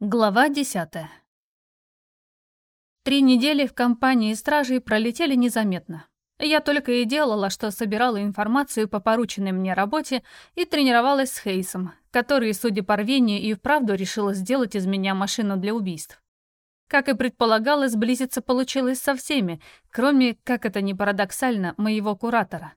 Глава десятая. Три недели в компании стражей пролетели незаметно. Я только и делала, что собирала информацию по порученной мне работе и тренировалась с Хейсом, который, судя по рвению, и вправду решил сделать из меня машину для убийств. Как и предполагалось, сблизиться получилось со всеми, кроме, как это ни парадоксально, моего куратора.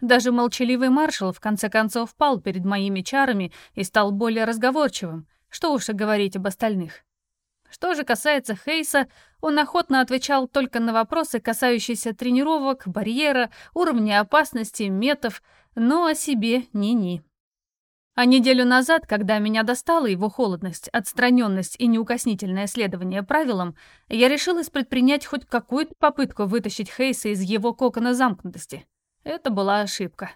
Даже молчаливый маршал в конце концов пал перед моими чарами и стал более разговорчивым, что уж и говорить об остальных. Что же касается Хейса, он охотно отвечал только на вопросы, касающиеся тренировок, барьера, уровня опасности, метов, но о себе ни-ни. А неделю назад, когда меня достала его холодность, отстраненность и неукоснительное следование правилам, я решилась предпринять хоть какую-то попытку вытащить Хейса из его кокона замкнутости. Это была ошибка.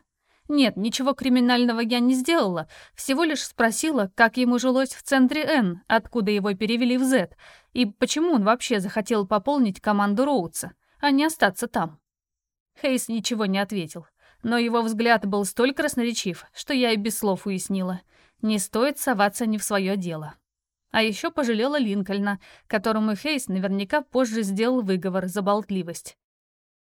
Нет, ничего криминального я не сделала, всего лишь спросила, как ему жилось в центре Н, откуда его перевели в Z, и почему он вообще захотел пополнить команду Роудса, а не остаться там. Хейс ничего не ответил, но его взгляд был столь красноречив, что я и без слов уяснила. Не стоит соваться не в свое дело. А еще пожалела Линкольна, которому Хейс наверняка позже сделал выговор за болтливость.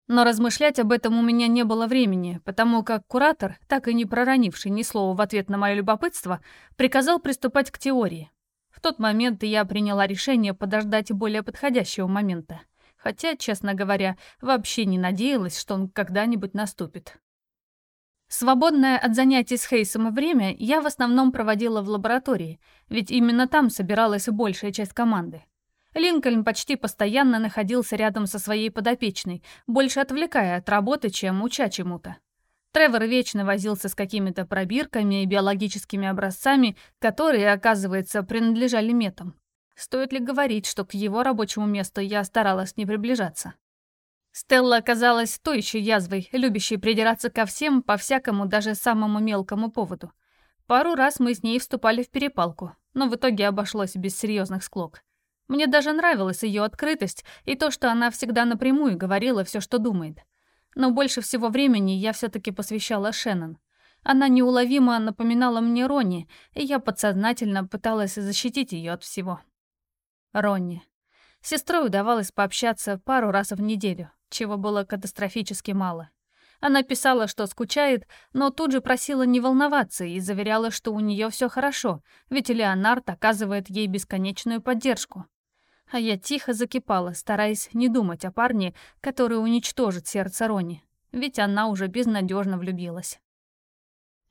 Но размышлять об этом у меня не было времени, потому как куратор, так и не проронивший ни слова в ответ на мое любопытство, приказал приступать к теории. В тот момент я приняла решение подождать более подходящего момента. Хотя, честно говоря, вообще не надеялась, что он когда-нибудь наступит. Свободное от занятий с Хейсом время я в основном проводила в лаборатории, ведь именно там собиралась большая часть команды. Линкольн почти постоянно находился рядом со своей подопечной, больше отвлекая от работы, чем уча чему-то. Тревор вечно возился с какими-то пробирками и биологическими образцами, которые, оказывается, принадлежали метам. Стоит ли говорить, что к его рабочему месту я старалась не приближаться? Стелла оказалась той еще язвой, любящей придираться ко всем, по всякому, даже самому мелкому поводу. Пару раз мы с ней вступали в перепалку, но в итоге обошлось без серьезных склок. Мне даже нравилась ее открытость и то, что она всегда напрямую говорила все, что думает. Но больше всего времени я все-таки посвящала Шеннон. Она неуловимо напоминала мне Ронни, и я подсознательно пыталась защитить ее от всего. Ронни. С сестрой удавалось пообщаться пару раз в неделю, чего было катастрофически мало. Она писала, что скучает, но тут же просила не волноваться и заверяла, что у нее все хорошо, ведь Леонард оказывает ей бесконечную поддержку. А я тихо закипала, стараясь не думать о парне, который уничтожит сердце Рони, ведь она уже безнадежно влюбилась.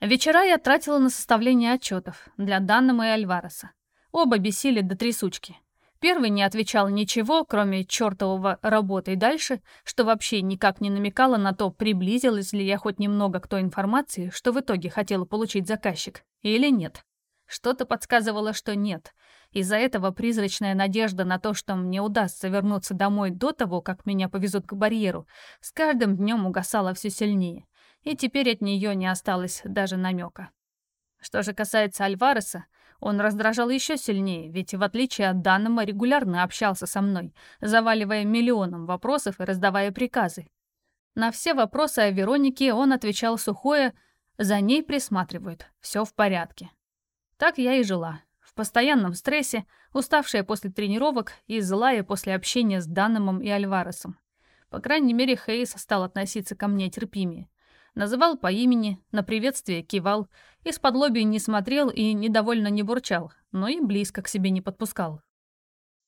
Вечера я тратила на составление отчетов для Даннама и Альвареса. Оба бесили до трясучки. Первый не отвечал ничего, кроме чертового «работай дальше», что вообще никак не намекало на то, приблизилась ли я хоть немного к той информации, что в итоге хотела получить заказчик, или нет. Что-то подсказывало, что нет. Из-за этого призрачная надежда на то, что мне удастся вернуться домой до того, как меня повезут к барьеру, с каждым днем угасала все сильнее. И теперь от нее не осталось даже намека. Что же касается Альвареса, он раздражал еще сильнее, ведь в отличие от Даннема регулярно общался со мной, заваливая миллионом вопросов и раздавая приказы. На все вопросы о Веронике он отвечал сухое «За ней присматривают, все в порядке». Так я и жила. Постоянном стрессе, уставшая после тренировок и злая после общения с Данномом и Альваресом. По крайней мере, Хейс стал относиться ко мне терпимее. Называл по имени, на приветствие кивал, из-под лоби не смотрел и недовольно не бурчал, но и близко к себе не подпускал.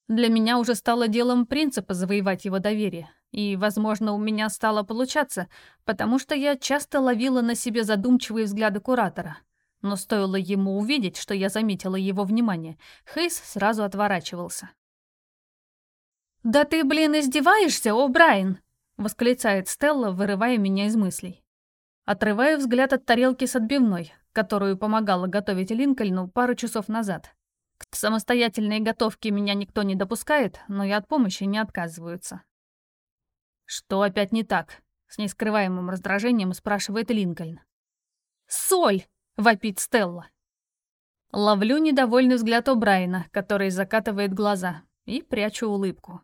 Для меня уже стало делом принципа завоевать его доверие, и, возможно, у меня стало получаться, потому что я часто ловила на себе задумчивые взгляды куратора, но стоило ему увидеть, что я заметила его внимание, Хейс сразу отворачивался. «Да ты, блин, издеваешься, о, Брайан!» — восклицает Стелла, вырывая меня из мыслей. Отрываю взгляд от тарелки с отбивной, которую помогала готовить Линкольну пару часов назад. К самостоятельной готовке меня никто не допускает, но и от помощи не отказываются. «Что опять не так?» — с нескрываемым раздражением спрашивает Линкольн. «Соль!» Вопит Стелла. Ловлю недовольный взгляд О'Брайена, который закатывает глаза, и прячу улыбку.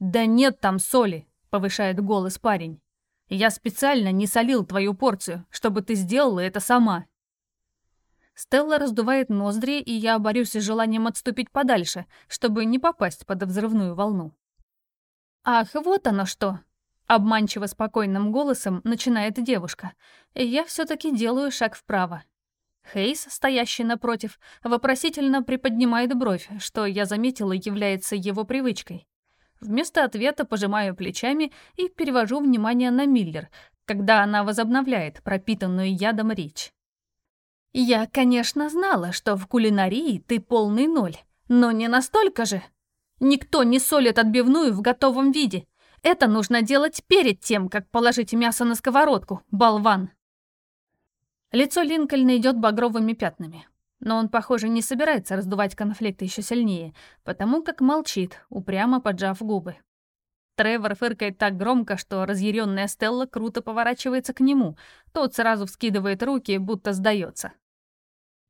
«Да нет там соли!» — повышает голос парень. «Я специально не солил твою порцию, чтобы ты сделала это сама». Стелла раздувает ноздри, и я борюсь с желанием отступить подальше, чтобы не попасть под взрывную волну. «Ах, вот оно что!» Обманчиво спокойным голосом начинает девушка, я все-таки делаю шаг вправо. Хейс, стоящий напротив, вопросительно приподнимает бровь, что, я заметила, является его привычкой. Вместо ответа пожимаю плечами и перевожу внимание на Миллер, когда она возобновляет пропитанную ядом речь. «Я, конечно, знала, что в кулинарии ты полный ноль, но не настолько же. Никто не солит отбивную в готовом виде. Это нужно делать перед тем, как положить мясо на сковородку, болван!» Лицо Линкольна идет багровыми пятнами. Но он, похоже, не собирается раздувать конфликт еще сильнее, потому как молчит, упрямо поджав губы. Тревор фыркает так громко, что разъяренная Стелла круто поворачивается к нему. Тот сразу вскидывает руки, будто сдается.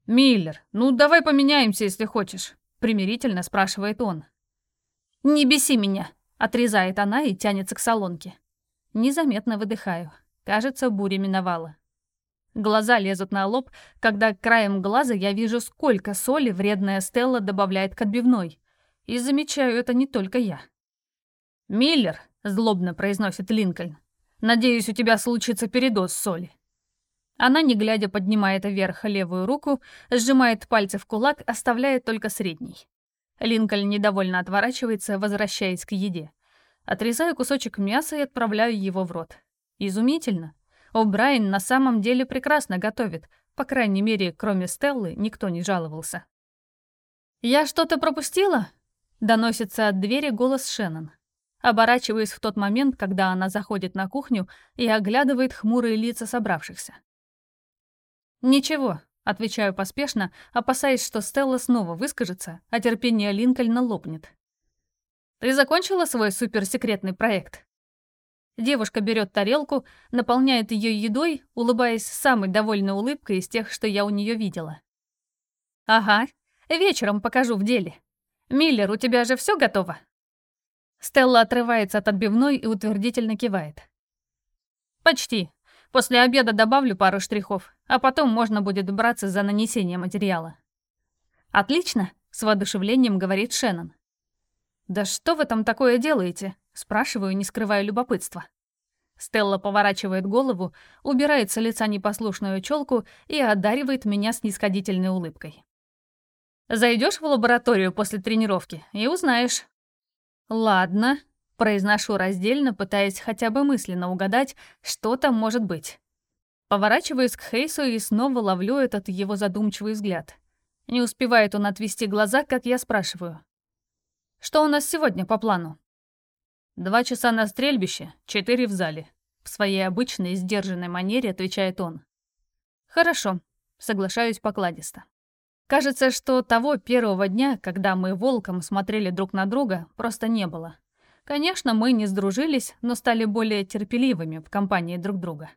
«Миллер, ну давай поменяемся, если хочешь», — примирительно спрашивает он. «Не беси меня», — отрезает она и тянется к салонке. Незаметно выдыхаю. Кажется, буря миновала. Глаза лезут на лоб, когда краем глаза я вижу, сколько соли вредная Стелла добавляет к отбивной. И замечаю это не только я. «Миллер», — злобно произносит Линкольн, — «надеюсь, у тебя случится передоз соли». Она, не глядя, поднимает вверх левую руку, сжимает пальцы в кулак, оставляя только средний. Линкольн недовольно отворачивается, возвращаясь к еде. Отрезаю кусочек мяса и отправляю его в рот. Изумительно. О'Брайен на самом деле прекрасно готовит. По крайней мере, кроме Стеллы, никто не жаловался. «Я что-то пропустила?» Доносится от двери голос Шеннон. Оборачиваюсь в тот момент, когда она заходит на кухню и оглядывает хмурые лица собравшихся. «Ничего», — отвечаю поспешно, опасаясь, что Стелла снова выскажется, а терпение Линкольна лопнет. «Ты закончила свой суперсекретный проект?» Девушка берет тарелку, наполняет ее едой, улыбаясь самой довольной улыбкой из тех, что я у нее видела. «Ага, вечером покажу в деле. Миллер, у тебя же все готово?» Стелла отрывается от отбивной и утвердительно кивает. «Почти. После обеда добавлю пару штрихов, а потом можно будет браться за нанесение материала. «Отлично», — с воодушевлением говорит Шеннон. «Да что вы там такое делаете?» — спрашиваю, не скрывая любопытства. Стелла поворачивает голову, убирает с лица непослушную челку и одаривает меня снисходительной улыбкой. «Зайдешь в лабораторию после тренировки и узнаешь». «Ладно», Произношу раздельно, пытаясь хотя бы мысленно угадать, что там может быть. Поворачиваюсь к Хейсу и снова ловлю этот его задумчивый взгляд. Не успевает он отвести глаза, как я спрашиваю. «Что у нас сегодня по плану?» «Два часа на стрельбище, четыре в зале», — в своей обычной сдержанной манере отвечает он. «Хорошо», — соглашаюсь покладисто. Кажется, что того первого дня, когда мы волком смотрели друг на друга, просто не было. Конечно, мы не сдружились, но стали более терпеливыми в компании друг друга.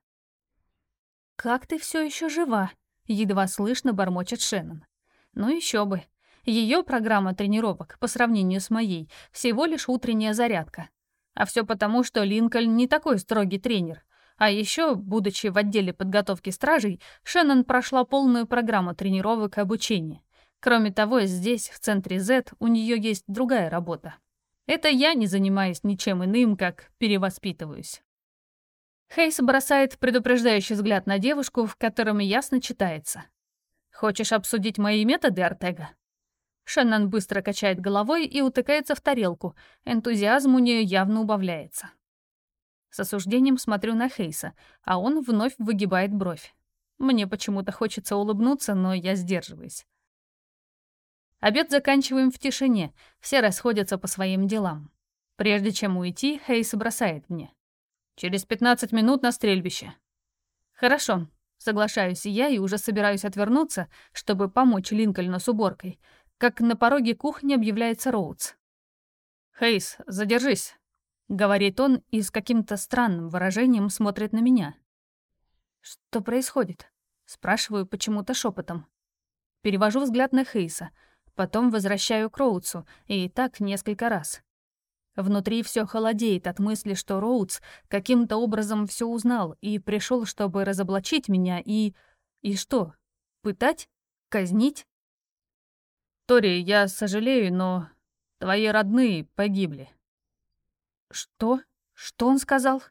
«Как ты все еще жива?» — едва слышно бормочет Шеннон. «Ну еще бы. Ее программа тренировок, по сравнению с моей, всего лишь утренняя зарядка. А все потому, что Линкольн не такой строгий тренер. А еще, будучи в отделе подготовки стражей, Шеннон прошла полную программу тренировок и обучения. Кроме того, здесь, в центре Z, у нее есть другая работа. Это я не занимаюсь ничем иным, как перевоспитываюсь. Хейс бросает предупреждающий взгляд на девушку, в котором ясно читается. «Хочешь обсудить мои методы, Артега?» Шеннон быстро качает головой и утыкается в тарелку. Энтузиазм у нее явно убавляется. С осуждением смотрю на Хейса, а он вновь выгибает бровь. Мне почему-то хочется улыбнуться, но я сдерживаюсь. Обед заканчиваем в тишине, все расходятся по своим делам. Прежде чем уйти, Хейс бросает мне. «Через 15 минут на стрельбище». «Хорошо», — соглашаюсь я и уже собираюсь отвернуться, чтобы помочь Линкольну с уборкой, как на пороге кухни объявляется Роудс. «Хейс, задержись», — говорит он и с каким-то странным выражением смотрит на меня. «Что происходит?» — спрашиваю почему-то шепотом. Перевожу взгляд на Хейса — Потом возвращаю к Роудсу, и так несколько раз. Внутри все холодеет от мысли, что Роудс каким-то образом все узнал и пришел, чтобы разоблачить меня и... И что? Пытать? Казнить? Тори, я сожалею, но твои родные погибли. Что? Что он сказал?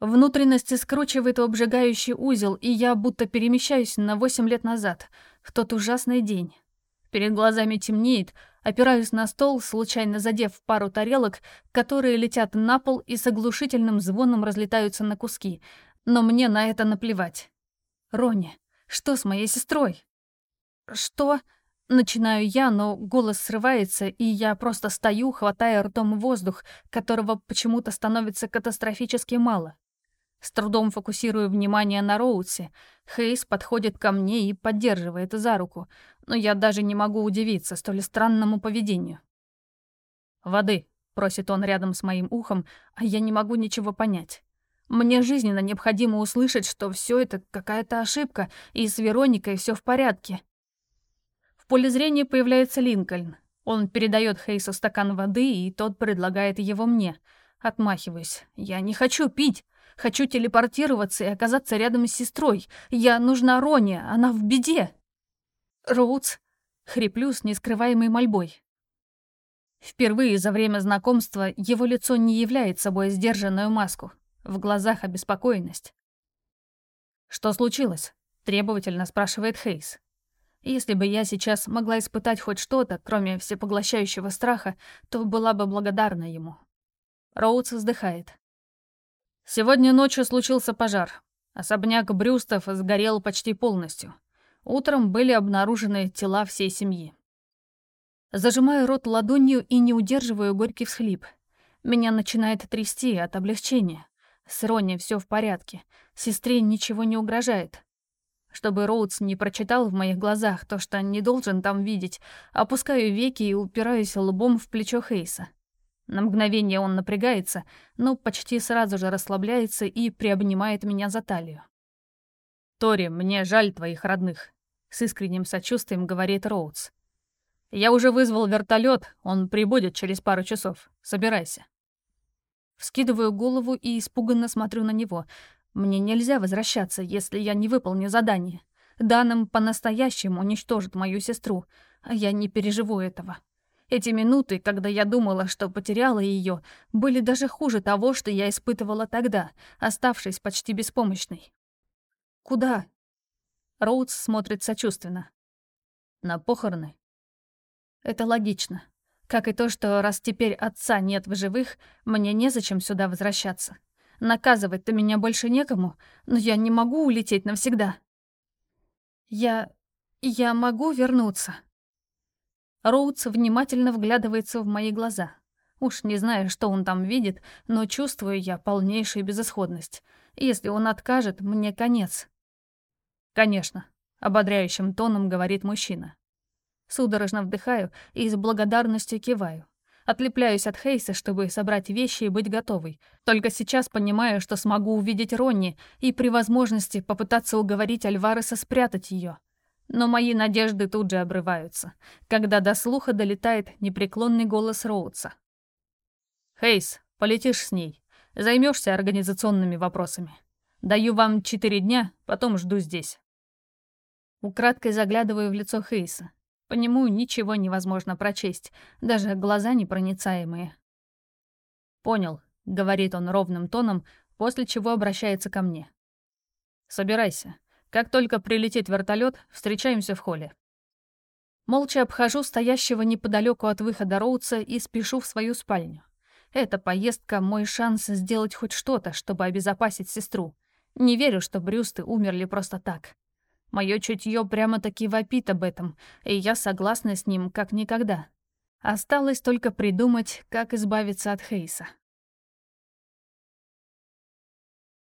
Внутренности скручивает обжигающий узел, и я будто перемещаюсь на восемь лет назад, в тот ужасный день. Перед глазами темнеет, опираюсь на стол, случайно задев пару тарелок, которые летят на пол и с оглушительным звоном разлетаются на куски. Но мне на это наплевать. Рони, что с моей сестрой? Что? Начинаю я, но голос срывается, и я просто стою, хватая ртом воздух, которого почему-то становится катастрофически мало. С трудом фокусирую внимание на Роудсе. Хейс подходит ко мне и поддерживает за руку, но я даже не могу удивиться столь странному поведению. «Воды», — просит он рядом с моим ухом, а я не могу ничего понять. Мне жизненно необходимо услышать, что все это какая-то ошибка, и с Вероникой все в порядке поле зрения появляется Линкольн. Он передает Хейсу стакан воды, и тот предлагает его мне. Отмахиваюсь. Я не хочу пить. Хочу телепортироваться и оказаться рядом с сестрой. Я нужна Роне, она в беде. Роудс. Хриплю с нескрываемой мольбой. Впервые за время знакомства его лицо не является собой сдержанную маску. В глазах обеспокоенность. «Что случилось?» — требовательно спрашивает Хейс. Если бы я сейчас могла испытать хоть что-то, кроме всепоглощающего страха, то была бы благодарна ему. Роудс вздыхает. Сегодня ночью случился пожар. Особняк Брюстов сгорел почти полностью. Утром были обнаружены тела всей семьи. Зажимаю рот ладонью и не удерживаю горький всхлип. Меня начинает трясти от облегчения. С Ронни все в порядке. Сестре ничего не угрожает. Чтобы Роудс не прочитал в моих глазах то, что не должен там видеть, опускаю веки и упираюсь лбом в плечо Хейса. На мгновение он напрягается, но почти сразу же расслабляется и приобнимает меня за талию. «Тори, мне жаль твоих родных», — с искренним сочувствием говорит Роудс. «Я уже вызвал вертолет, он прибудет через пару часов. Собирайся». Вскидываю голову и испуганно смотрю на него. Мне нельзя возвращаться, если я не выполню задание. Данным по-настоящему уничтожит мою сестру, а я не переживу этого. Эти минуты, когда я думала, что потеряла ее, были даже хуже того, что я испытывала тогда, оставшись почти беспомощной. «Куда?» Роудс смотрит сочувственно. «На похороны». Это логично. Как и то, что раз теперь отца нет в живых, мне незачем сюда возвращаться. Наказывать-то меня больше некому, но я не могу улететь навсегда. Я... я могу вернуться. Роудс внимательно вглядывается в мои глаза. Уж не знаю, что он там видит, но чувствую я полнейшую безысходность. Если он откажет, мне конец. «Конечно», — ободряющим тоном говорит мужчина. Судорожно вдыхаю и с благодарностью киваю. Отлепляюсь от Хейса, чтобы собрать вещи и быть готовой. Только сейчас понимаю, что смогу увидеть Ронни и при возможности попытаться уговорить Альвареса спрятать ее. Но мои надежды тут же обрываются, когда до слуха долетает непреклонный голос Роудса. «Хейс, полетишь с ней. Займешься организационными вопросами. Даю вам четыре дня, потом жду здесь». Украдкой заглядываю в лицо Хейса. По нему ничего невозможно прочесть, даже глаза непроницаемые. «Понял», — говорит он ровным тоном, после чего обращается ко мне. «Собирайся. Как только прилетит вертолет, встречаемся в холле». Молча обхожу стоящего неподалеку от выхода Роудса и спешу в свою спальню. Эта поездка — мой шанс сделать хоть что-то, чтобы обезопасить сестру. Не верю, что Брюсты умерли просто так. Моё чутье прямо-таки вопит об этом, и я согласна с ним как никогда. Осталось только придумать, как избавиться от Хейса.